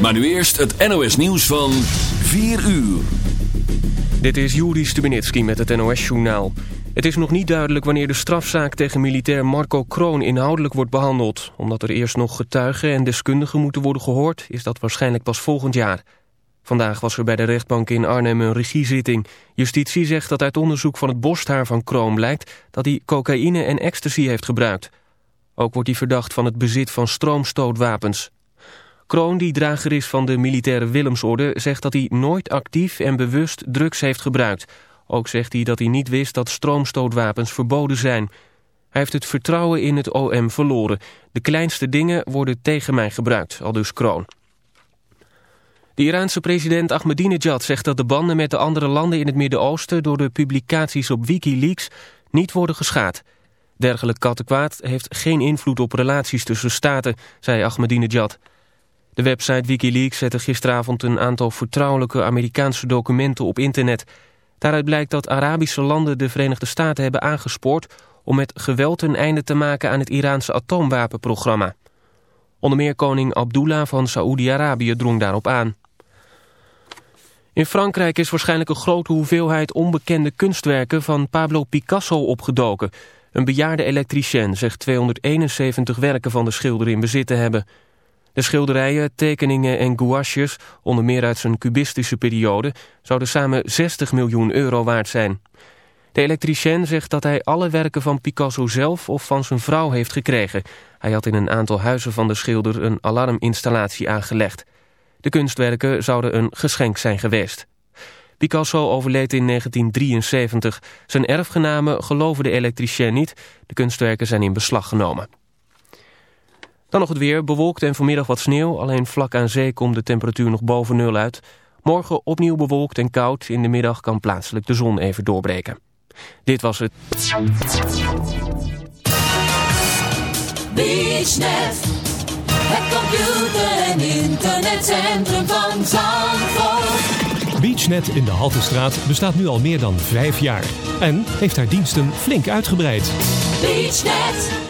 Maar nu eerst het NOS nieuws van 4 uur. Dit is Juri Stubenitski met het NOS-journaal. Het is nog niet duidelijk wanneer de strafzaak tegen militair Marco Kroon inhoudelijk wordt behandeld. Omdat er eerst nog getuigen en deskundigen moeten worden gehoord, is dat waarschijnlijk pas volgend jaar. Vandaag was er bij de rechtbank in Arnhem een regiezitting. Justitie zegt dat uit onderzoek van het borsthaar van Kroon blijkt dat hij cocaïne en ecstasy heeft gebruikt. Ook wordt hij verdacht van het bezit van stroomstootwapens. Kroon, die drager is van de militaire Willemsorde, zegt dat hij nooit actief en bewust drugs heeft gebruikt. Ook zegt hij dat hij niet wist dat stroomstootwapens verboden zijn. Hij heeft het vertrouwen in het OM verloren. De kleinste dingen worden tegen mij gebruikt, al dus Kroon. De Iraanse president Ahmadinejad zegt dat de banden met de andere landen in het Midden-Oosten door de publicaties op Wikileaks niet worden geschaad. Dergelijk kattenkwaad heeft geen invloed op relaties tussen staten, zei Ahmadinejad. De website Wikileaks zette gisteravond een aantal vertrouwelijke Amerikaanse documenten op internet. Daaruit blijkt dat Arabische landen de Verenigde Staten hebben aangespoord om met geweld een einde te maken aan het Iraanse atoomwapenprogramma. Onder meer koning Abdullah van Saoedi-Arabië drong daarop aan. In Frankrijk is waarschijnlijk een grote hoeveelheid onbekende kunstwerken van Pablo Picasso opgedoken. Een bejaarde elektricien zegt 271 werken van de schilder in bezit te hebben. De schilderijen, tekeningen en gouaches, onder meer uit zijn cubistische periode, zouden samen 60 miljoen euro waard zijn. De elektricien zegt dat hij alle werken van Picasso zelf of van zijn vrouw heeft gekregen. Hij had in een aantal huizen van de schilder een alarminstallatie aangelegd. De kunstwerken zouden een geschenk zijn geweest. Picasso overleed in 1973. Zijn erfgenamen geloven de elektricien niet. De kunstwerken zijn in beslag genomen. Dan nog het weer, bewolkt en vanmiddag wat sneeuw. Alleen vlak aan zee komt de temperatuur nog boven nul uit. Morgen opnieuw bewolkt en koud. In de middag kan plaatselijk de zon even doorbreken. Dit was het. BeachNet, het computer- en internetcentrum van Zandvoort. BeachNet in de Haltestraat bestaat nu al meer dan vijf jaar. En heeft haar diensten flink uitgebreid. BeachNet,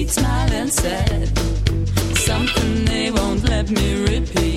sweet smile and said something they won't let me repeat.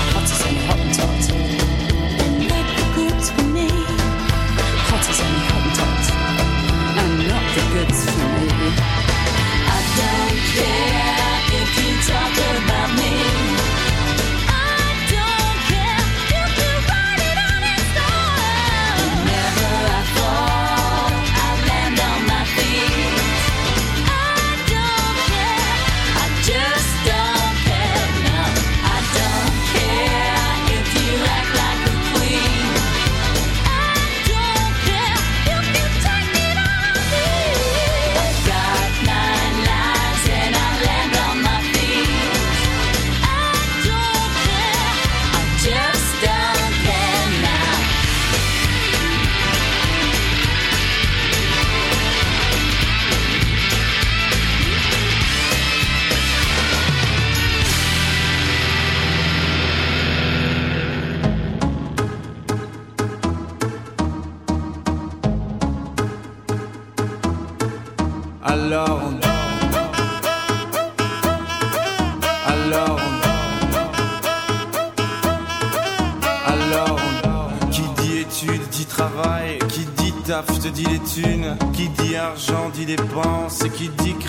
heart hottest in the hot.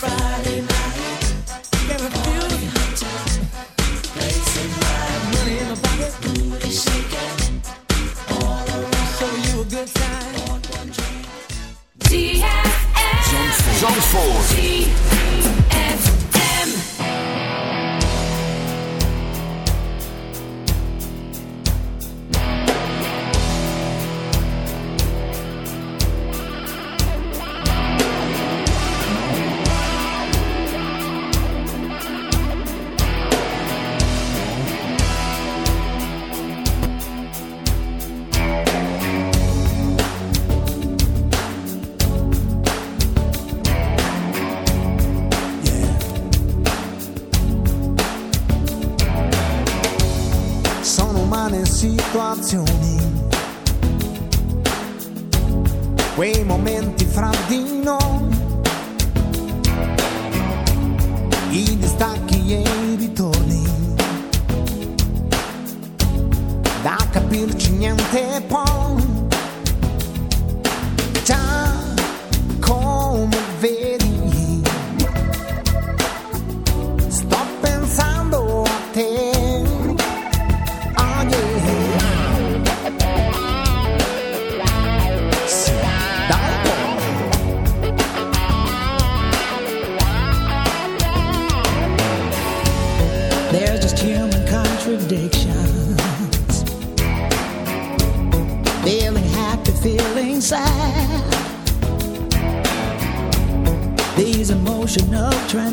Friday.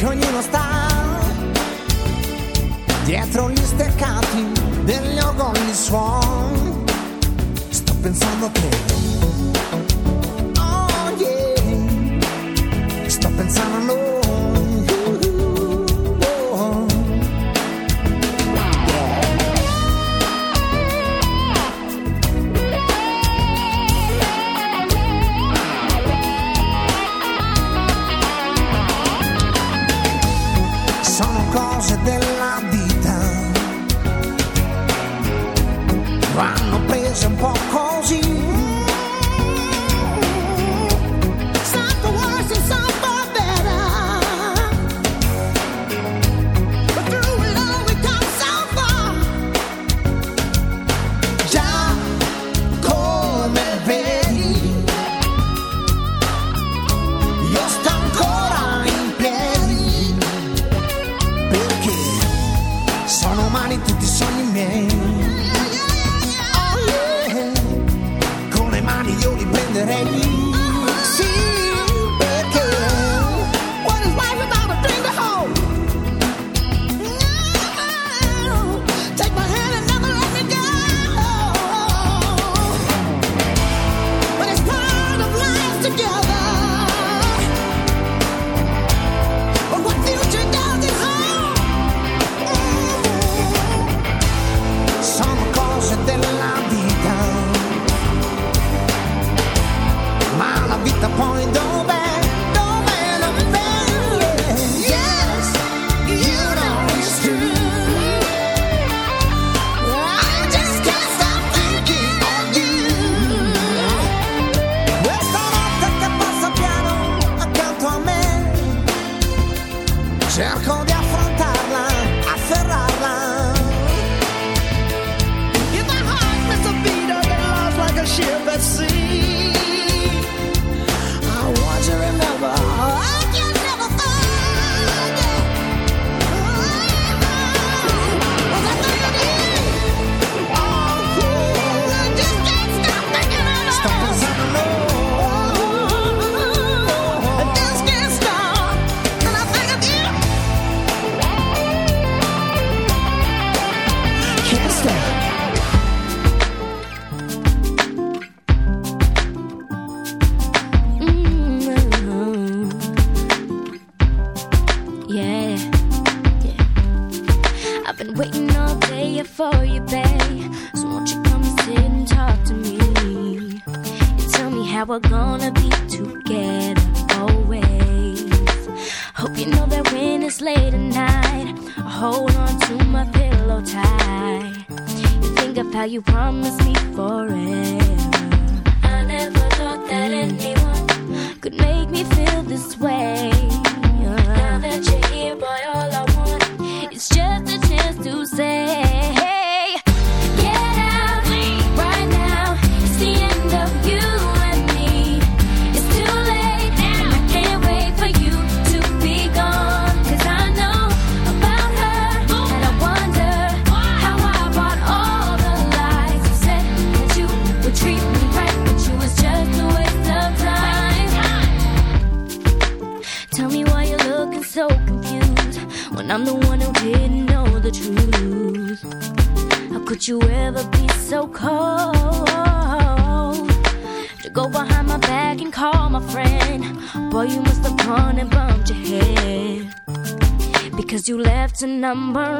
che ognuno sta dietro gli steccati degli ogoni suon. Sto pensando che, oh yeah, sto pensando a noi. number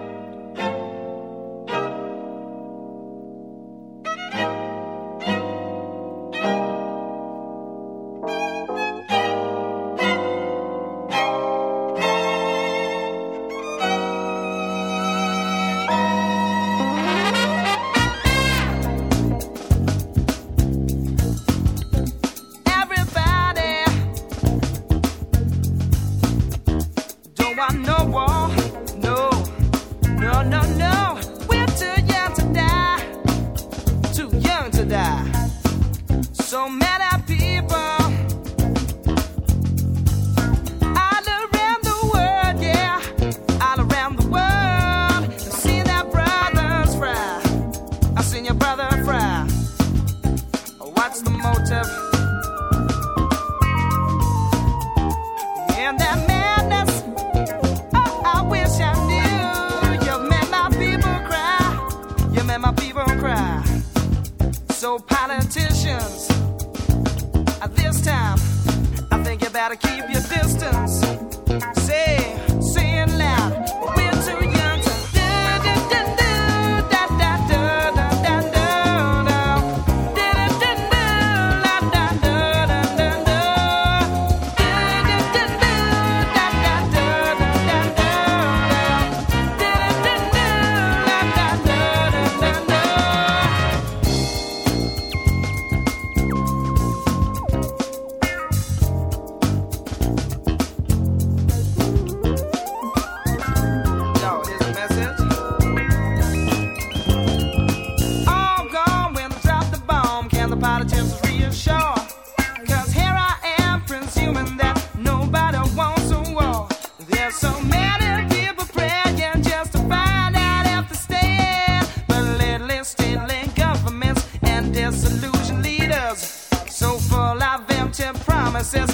disillusioned leaders. So full of empty promises,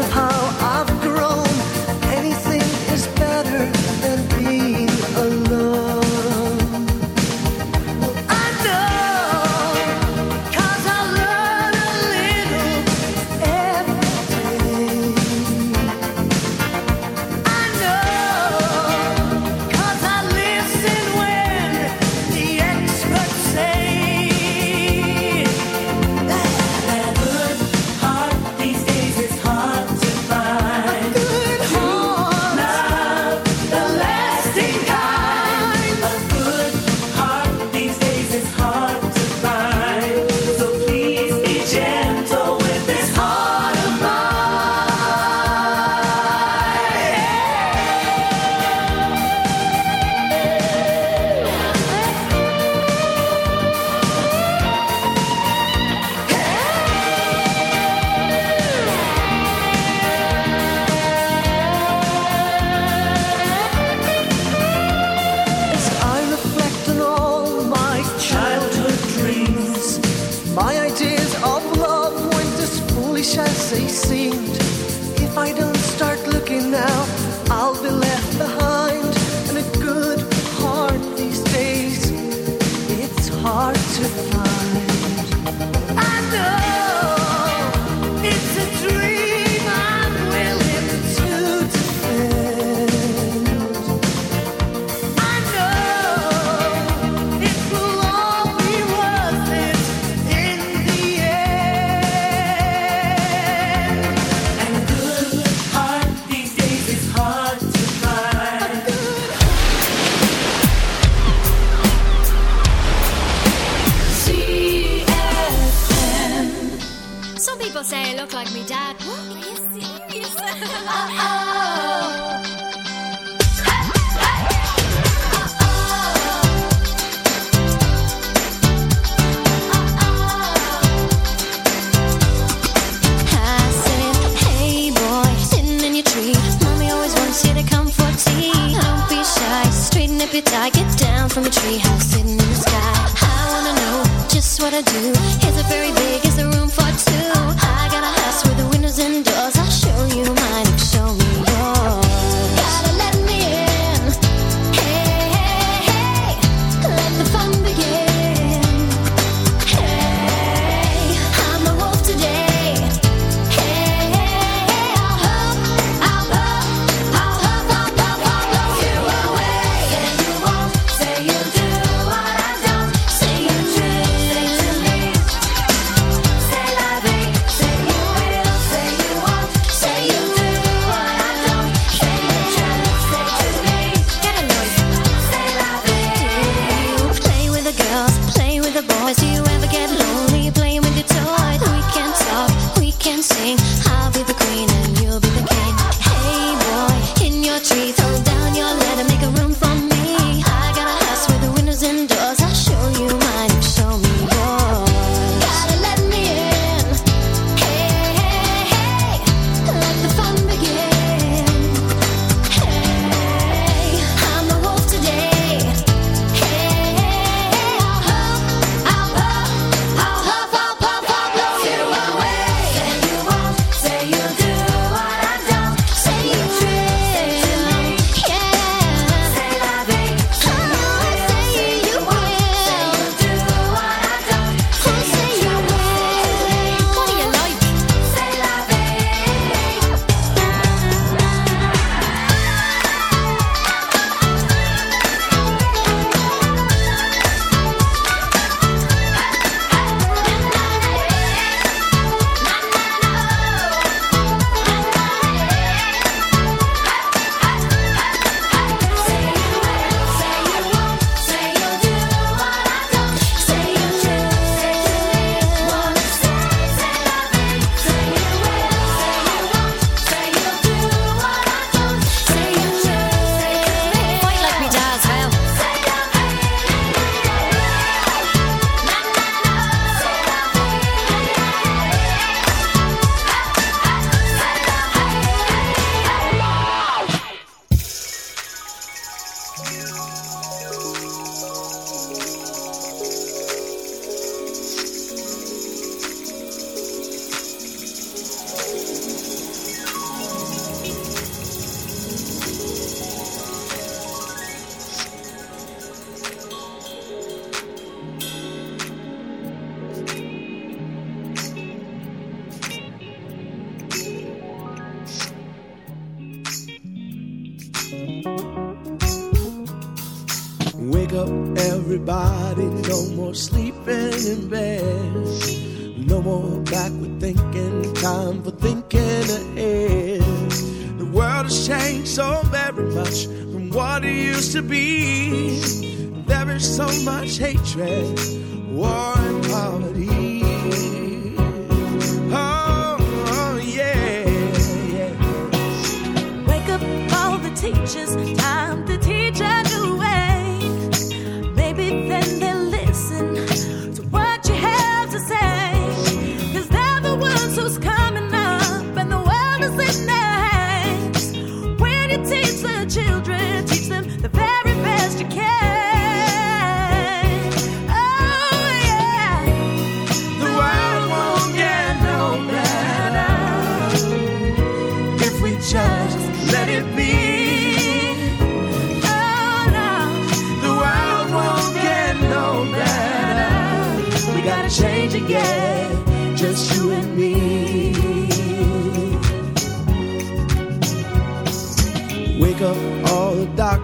upon say I look like me dad. What? Are you serious? oh. Straighten up your tie, get down from a treehouse sitting in the sky. I wanna know just what I do. Used to be. There is so much hatred, war, and poverty. Oh, oh, yeah, yeah. Wake up all the teachers,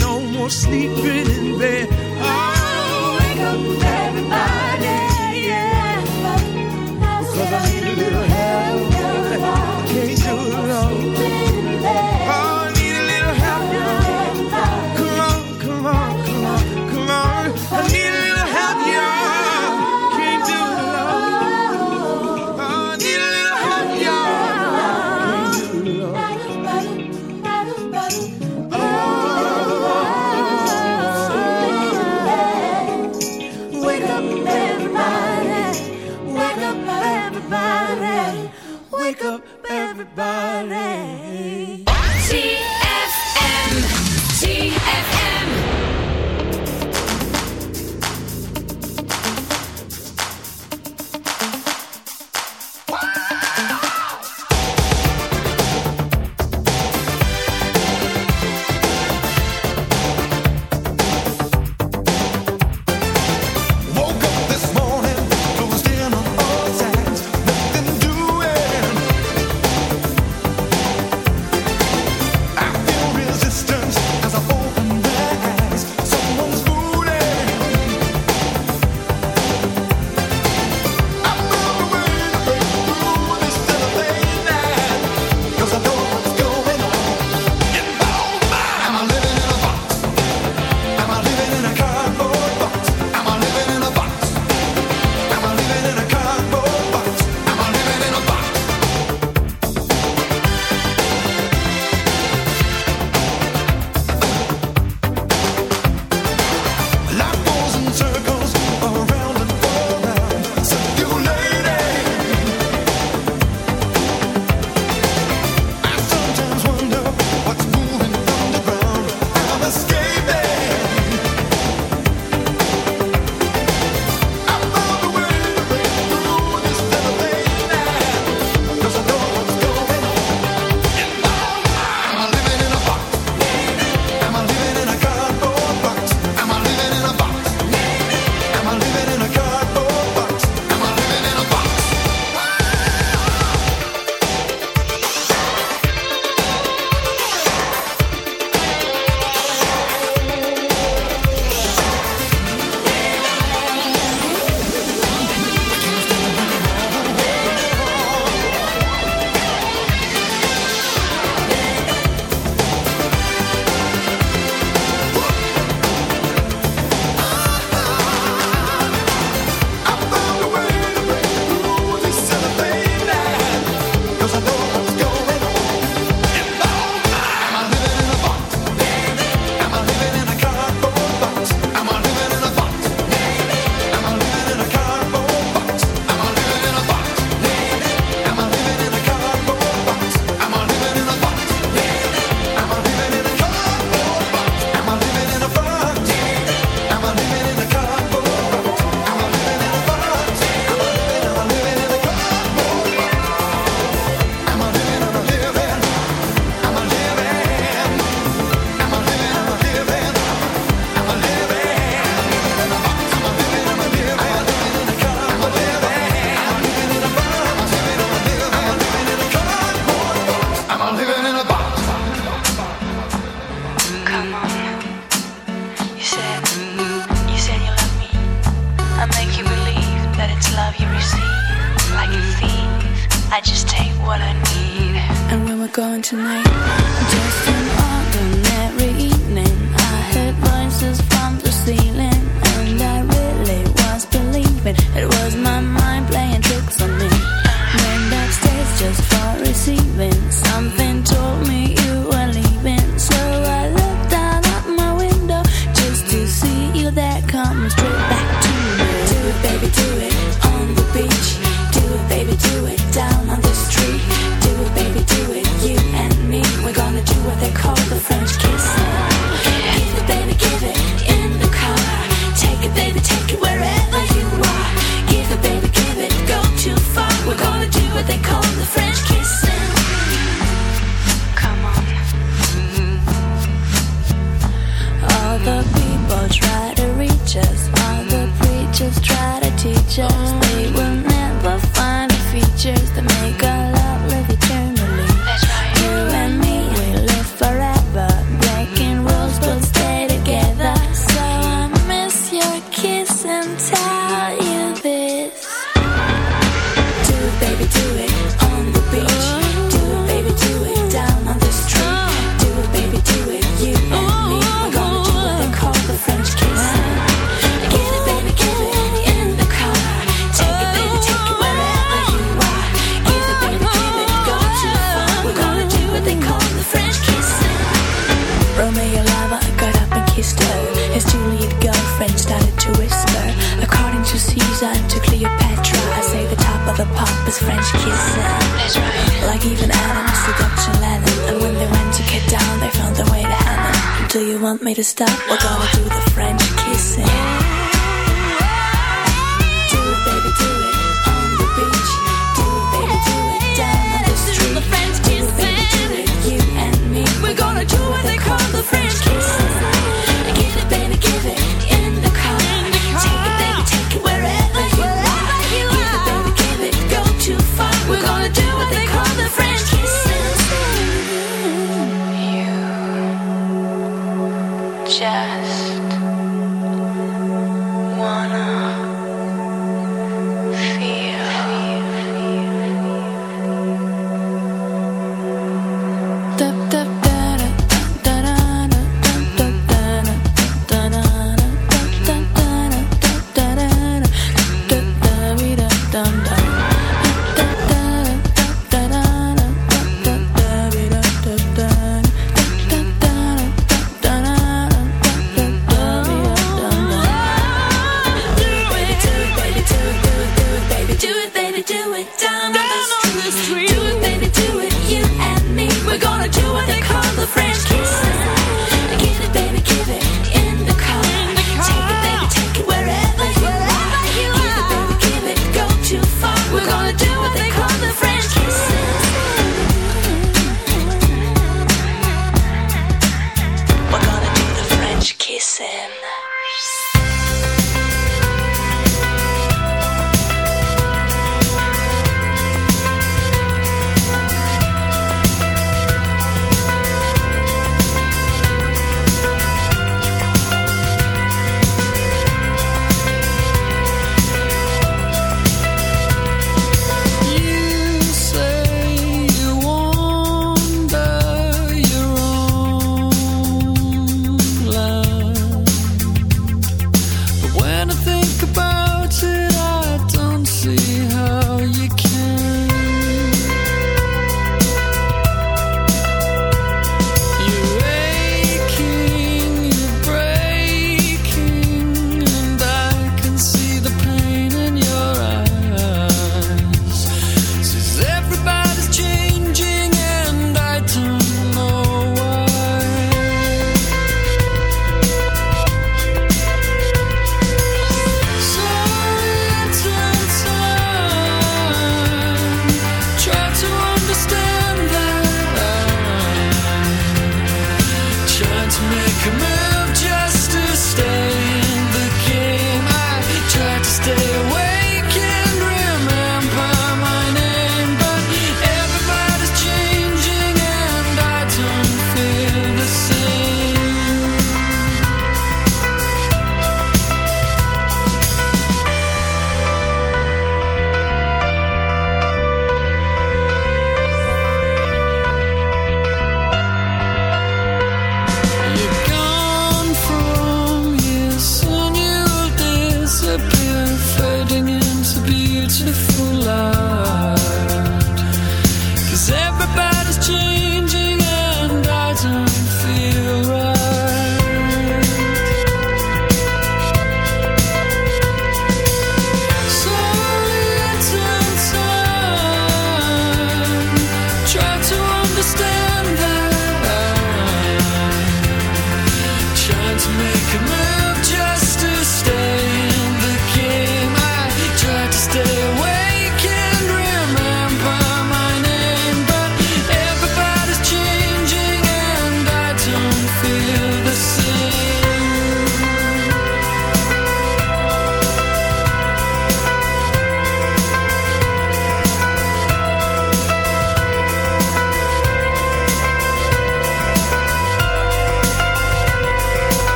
No more sleeping in bed. Oh, wake up,